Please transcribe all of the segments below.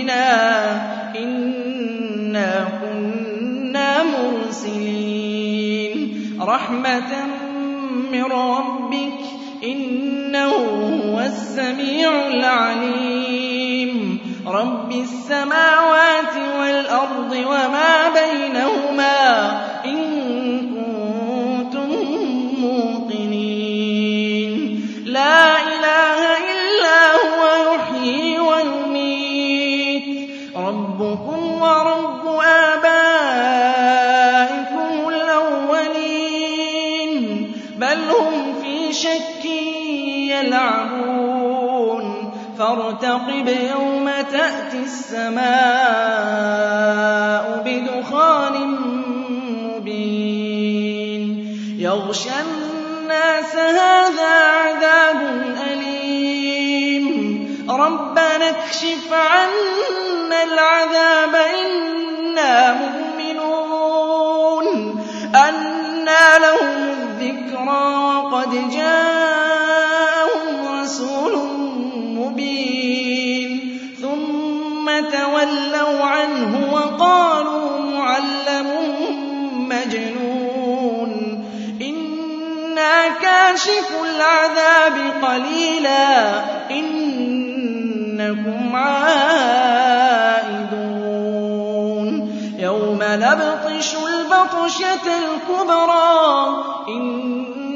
عندنا إنا كنا مرسلين. رحمة من ربك إنه هو السميع العليم. رب السماوات والأرض وما بينهما ربكم ورب آبائكم الأولين بل هم في شك يلعبون فارتقب يوم تأتي السماء وقد جاءهم رسول مبين ثم تولوا عنه وقالوا معلم مجنون إنا كاشف العذاب قليلا إنكم عائدون يوم نبطش البطشة الكبرى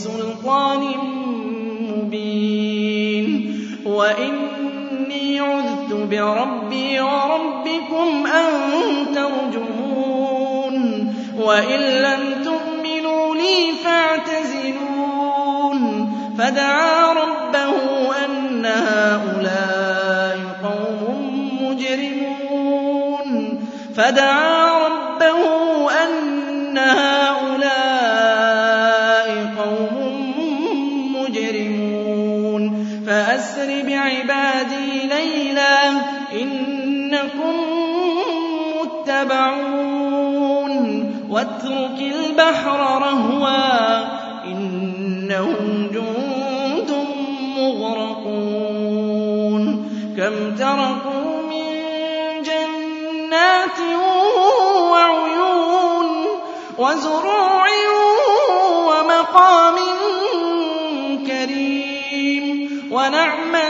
بسلطان مبين. وإني عذت بربي وربكم أن ترجمون. وإن لم تؤمنوا لي فاعتزلون. فدعا ربه أن هؤلاء قوم مجرمون. فدعا ربه أن هؤلاء ليلا إنكم متبعون. واترك البحر رهوا. إنهم جند مغرقون. كم تركوا من جنات وعيون وزروع ومقام كريم. ونعمة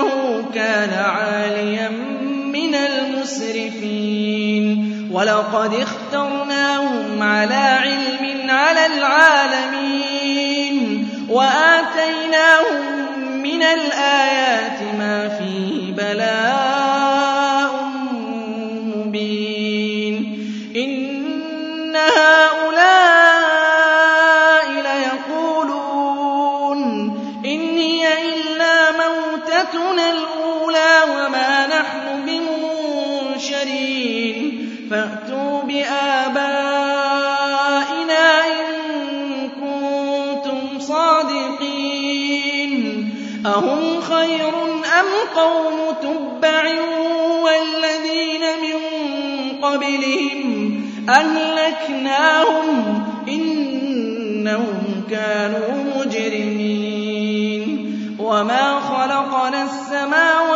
إنه كان عاليا من المسرفين. ولقد اخترناهم على علم على العالمين. وآتيناهم من الآيات الأولى وما نحن بمنشرين. فأتوا بآبائنا إن كنتم صَادِقِينَ. أَهُمْ خَيْرٌ أَمْ قَوْمُ تُبَّعٍ وَالَّذِينَ مِن قَبْلِهِمْ أَهْلَكْنَاهُمْ ۖ إِنَّهُمْ كَانُوا مُجْرِمِينَ. وَمَا خَلَقْنَا السَّمَاوَاتِ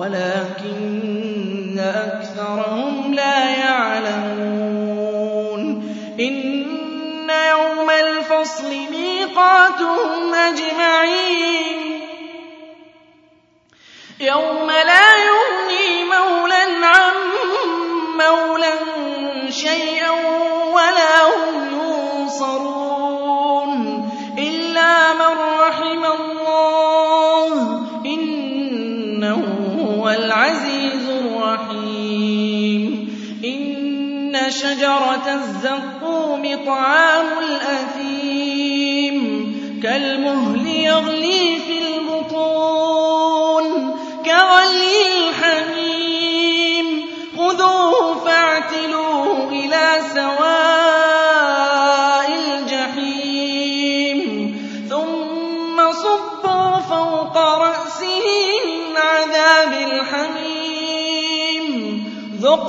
وَلَٰكِنَّ أَكْثَرَهُمْ لَا يَعْلَمُونَ. إِنَّ يَوْمَ الْفَصْلِ مِيقَاتُهُمْ أَجْمَعِينَ. يَوْمَ لَا يُغْنِي مَوْلًى عَن مَّوْلًى شَيْئًا طَعَامُ الْأَثِيمِ كَالْمُهْلِ يَغْلِي فِي الْبُطُونِ كَغَلْيِ الْحَمِيمِ. خُذُوهُ فَاعْتِلُوهُ إِلَىٰ سَوَاءِ الْجَحِيمِ. ثُمَّ صُبُّوا فَوْقَ رَأْسِهِ مِنْ عَذَابِ الْحَمِيمِ. ذُقْ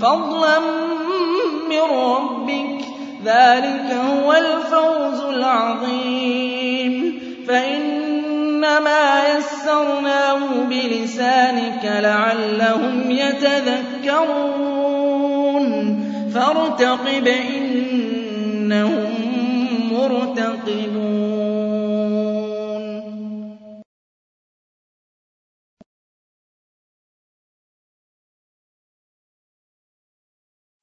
فَضْلًا مِّن رَّبِّكَ ۚ ذَٰلِكَ هُوَ الْفَوْزُ الْعَظِيمُ. فَإِنَّمَا يَسَّرْنَاهُ بِلِسَانِكَ لَعَلَّهُمْ يَتَذَكَّرُونَ. فَارْتَقِبْ إِنَّهُم